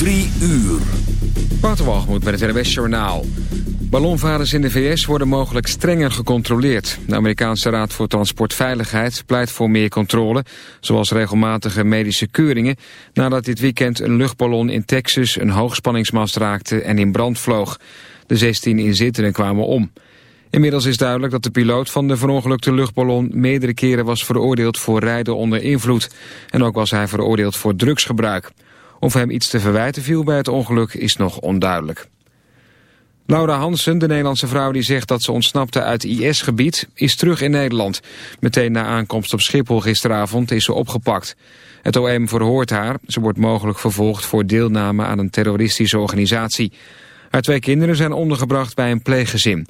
Drie uur. Waterwalgemoed met het RWS Journaal. Ballonvaders in de VS worden mogelijk strenger gecontroleerd. De Amerikaanse Raad voor Transportveiligheid pleit voor meer controle... zoals regelmatige medische keuringen... nadat dit weekend een luchtballon in Texas een hoogspanningsmast raakte en in brand vloog. De 16 inzittenden kwamen om. Inmiddels is duidelijk dat de piloot van de verongelukte luchtballon... meerdere keren was veroordeeld voor rijden onder invloed. En ook was hij veroordeeld voor drugsgebruik. Of hem iets te verwijten viel bij het ongeluk is nog onduidelijk. Laura Hansen, de Nederlandse vrouw die zegt dat ze ontsnapte uit IS-gebied, is terug in Nederland. Meteen na aankomst op Schiphol gisteravond is ze opgepakt. Het OM verhoort haar. Ze wordt mogelijk vervolgd voor deelname aan een terroristische organisatie. Haar twee kinderen zijn ondergebracht bij een pleeggezin.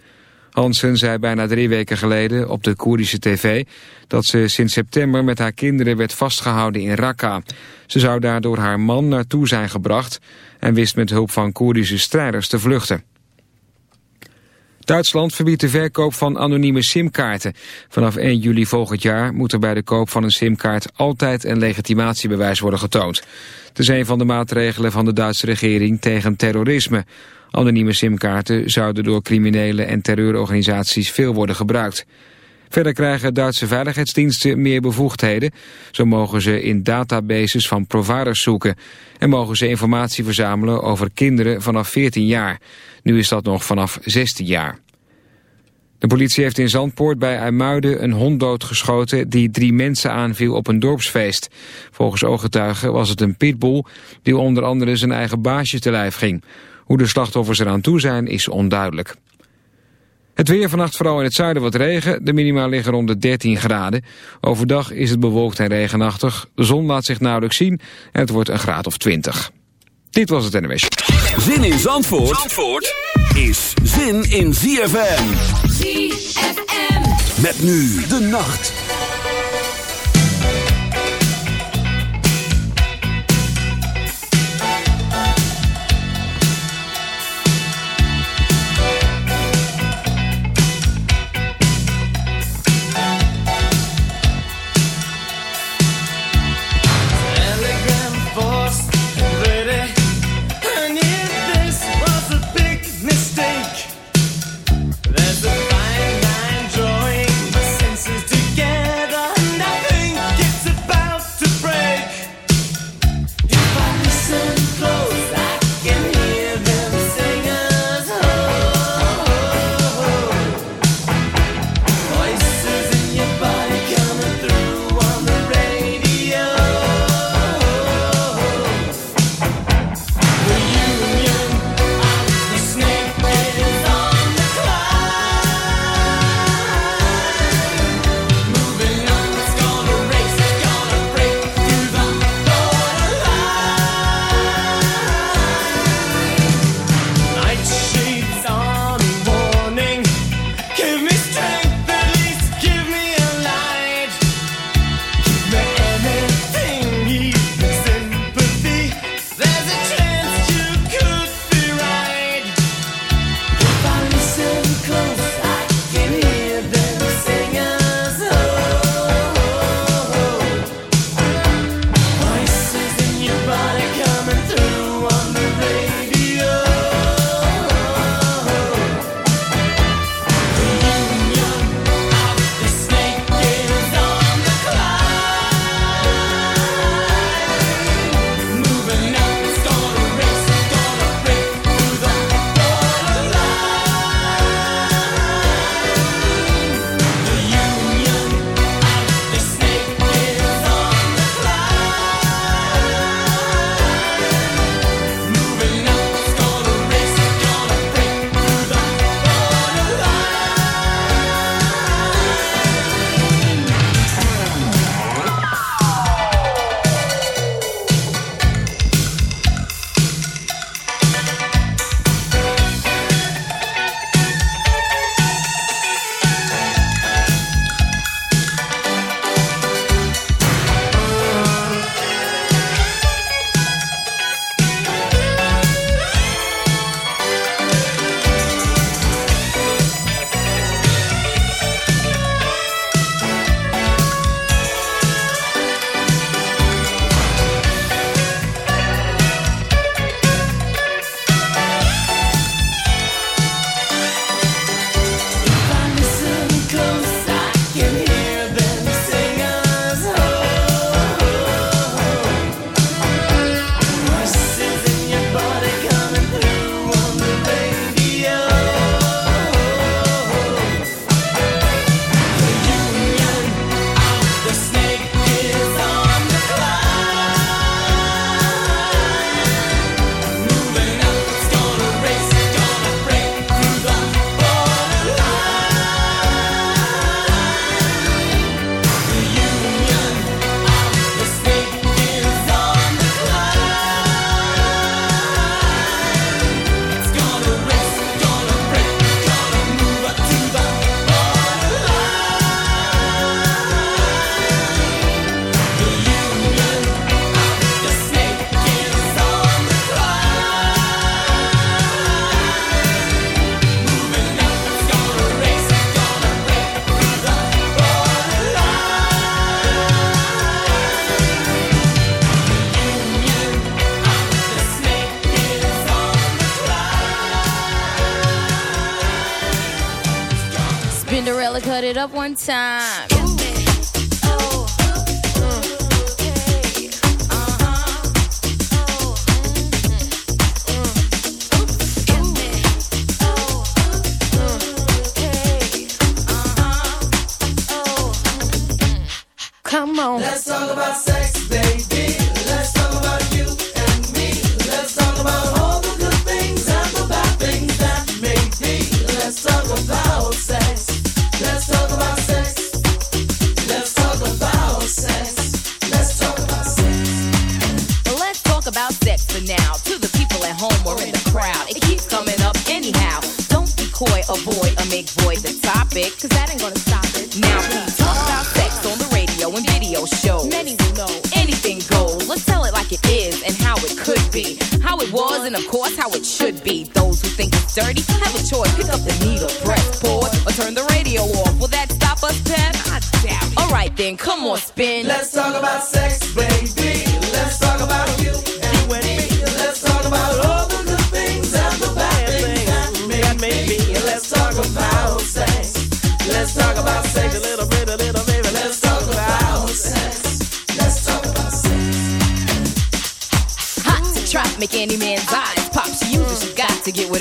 Hansen zei bijna drie weken geleden op de Koerdische tv... dat ze sinds september met haar kinderen werd vastgehouden in Raqqa. Ze zou daar door haar man naartoe zijn gebracht... en wist met hulp van Koerdische strijders te vluchten. Duitsland verbiedt de verkoop van anonieme simkaarten. Vanaf 1 juli volgend jaar moet er bij de koop van een simkaart altijd een legitimatiebewijs worden getoond. Het is een van de maatregelen van de Duitse regering tegen terrorisme. Anonieme simkaarten zouden door criminelen en terreurorganisaties veel worden gebruikt. Verder krijgen Duitse veiligheidsdiensten meer bevoegdheden. Zo mogen ze in databases van providers zoeken. En mogen ze informatie verzamelen over kinderen vanaf 14 jaar. Nu is dat nog vanaf 16 jaar. De politie heeft in Zandpoort bij IJmuiden een hond doodgeschoten... die drie mensen aanviel op een dorpsfeest. Volgens ooggetuigen was het een pitbull... die onder andere zijn eigen baasje te lijf ging. Hoe de slachtoffers eraan toe zijn is onduidelijk. Het weer vannacht vooral in het zuiden wat regen. De minima liggen rond de 13 graden. Overdag is het bewolkt en regenachtig. De zon laat zich nauwelijks zien en het wordt een graad of 20. Dit was het NWS. Zin in Zandvoort, Zandvoort is zin in ZFM. ZFM. Met nu de nacht. up one time.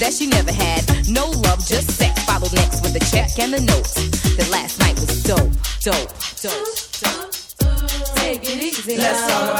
that she never had. No love, just sex. Followed next with a check and the note. The last night was dope, dope, dope. dope. Take it easy. Let's talk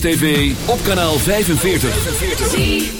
TV, op kanaal 45.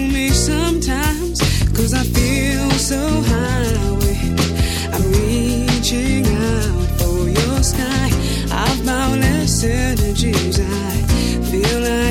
Cause I feel so high. I'm reaching out for your sky. I've boundless energies. I feel I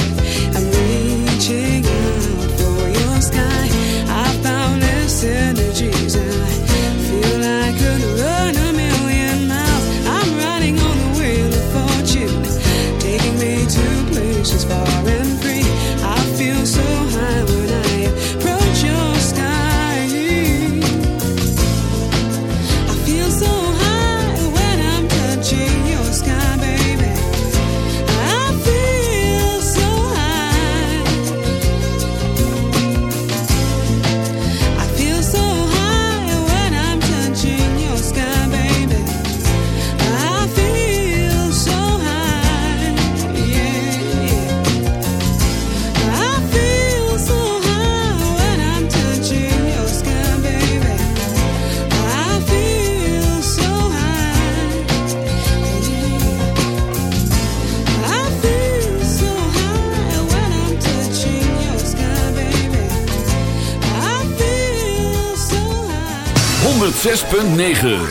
106.9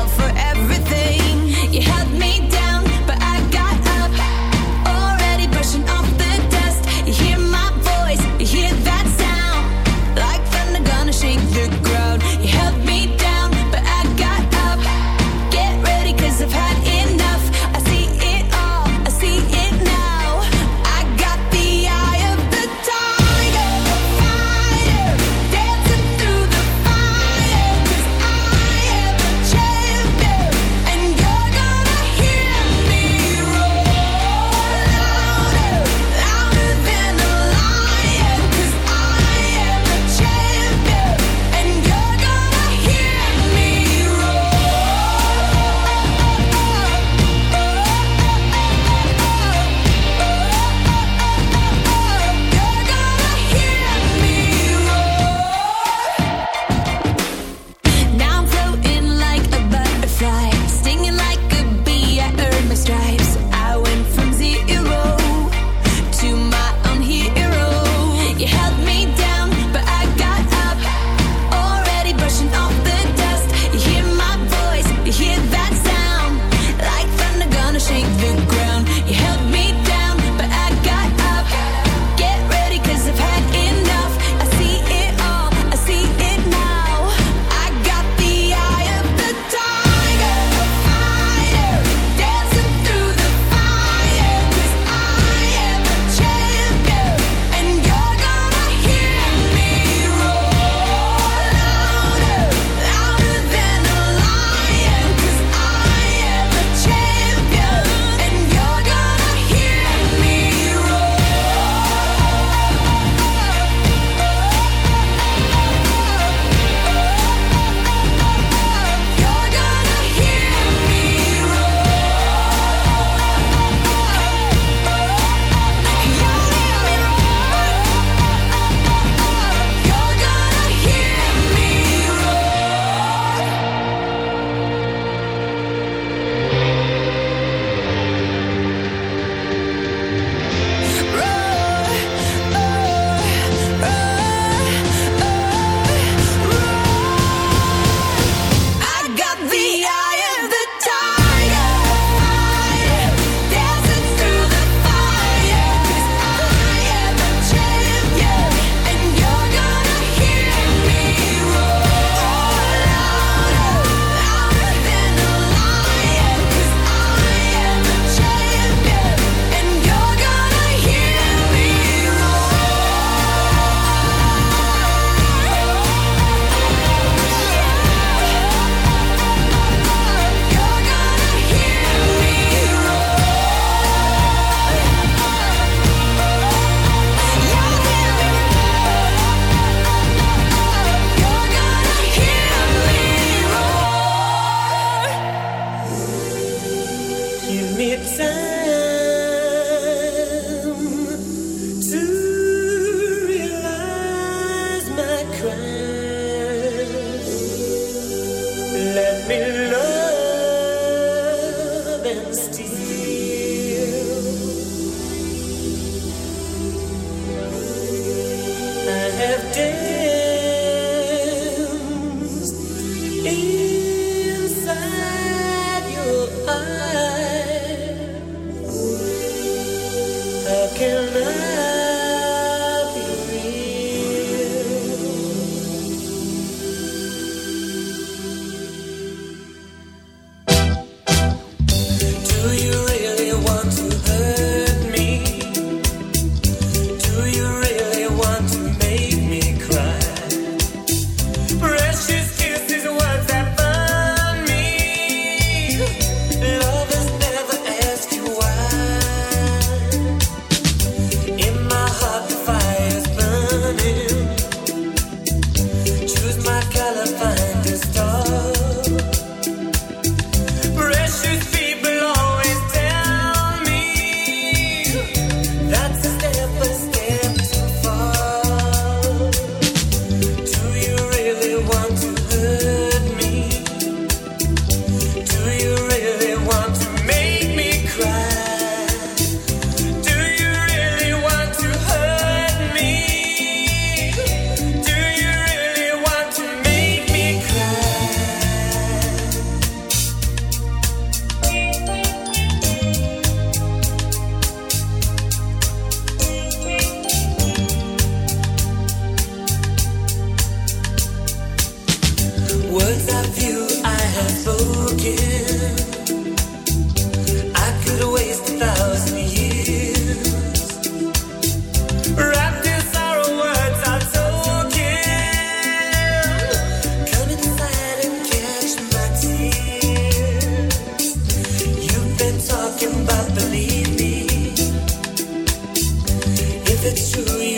out for everything. You helped me.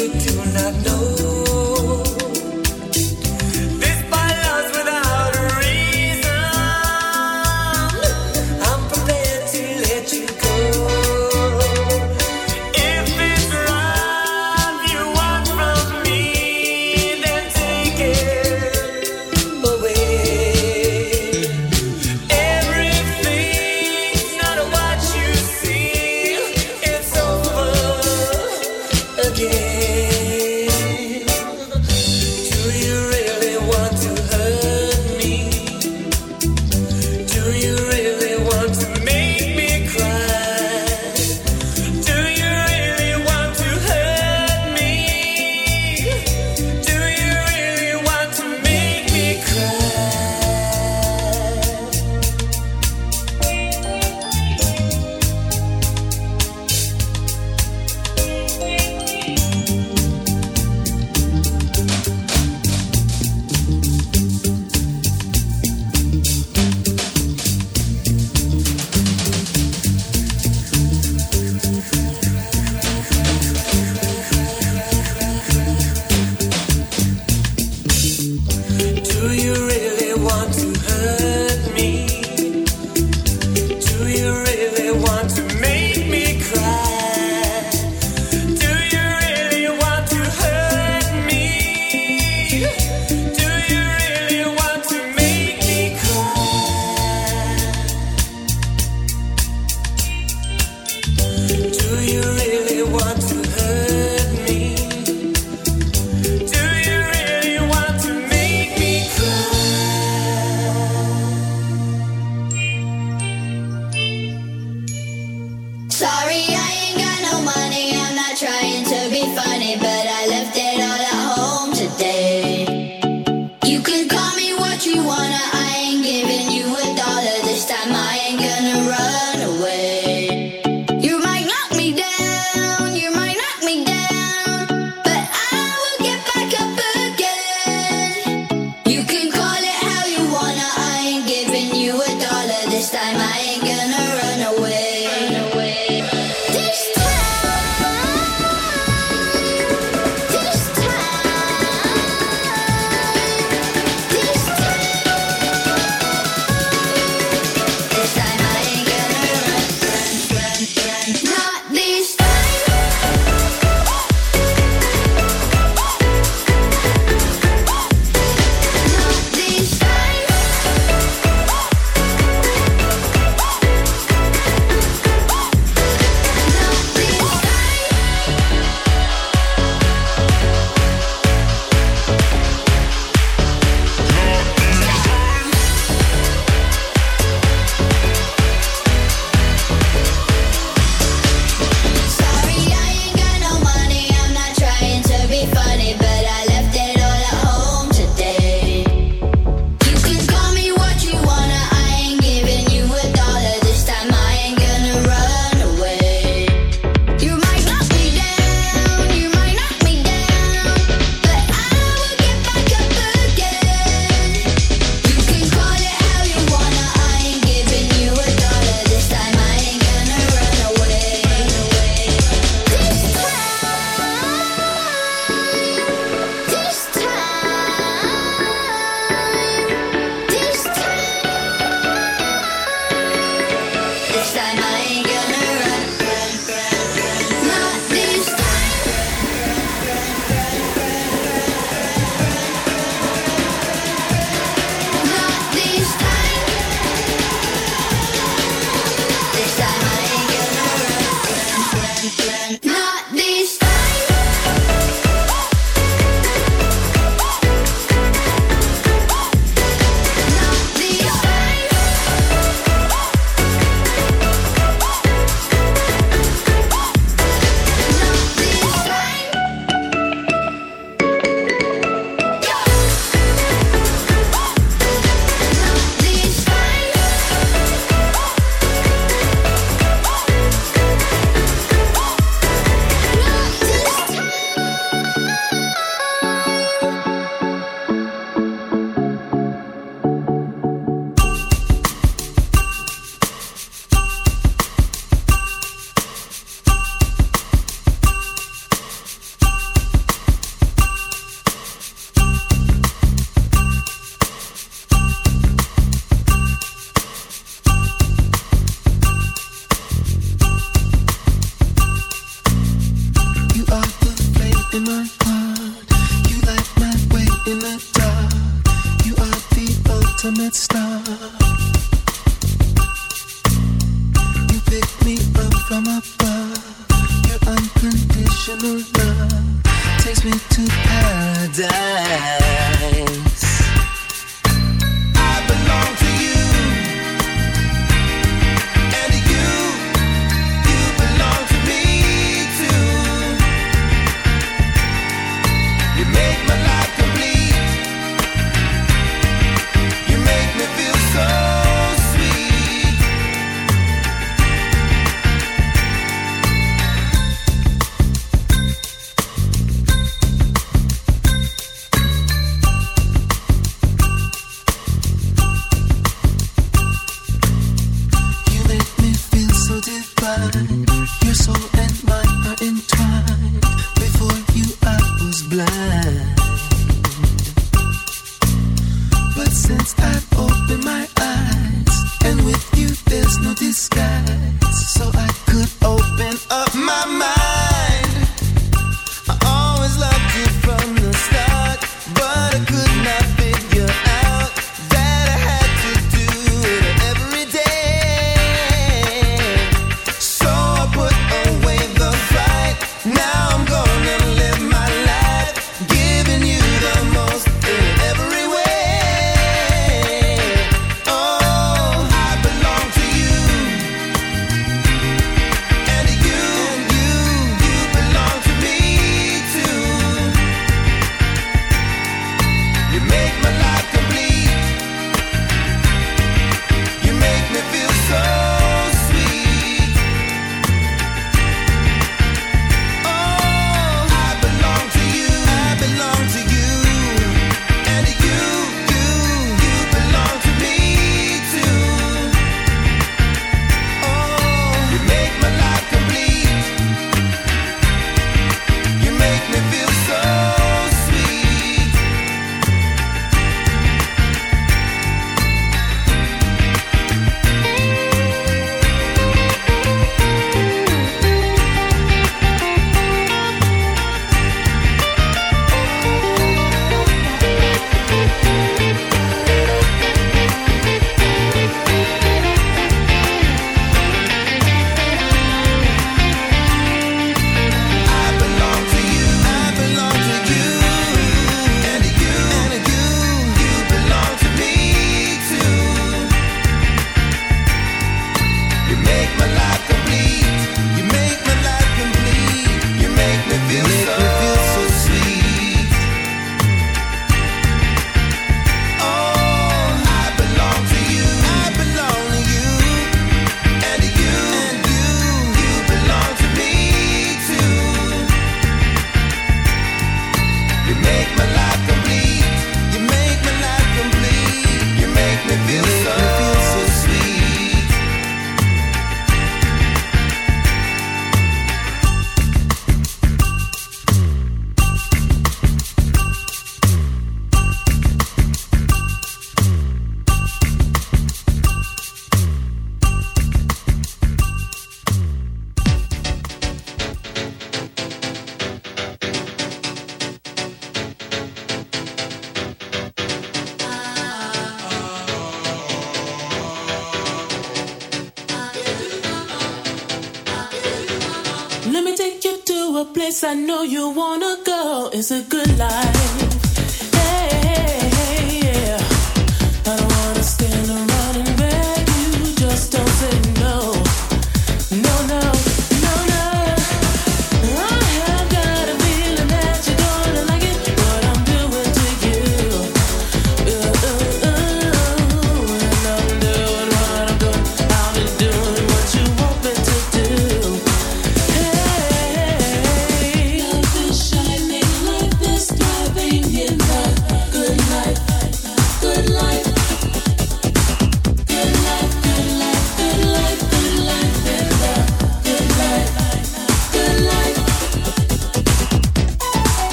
You do not know.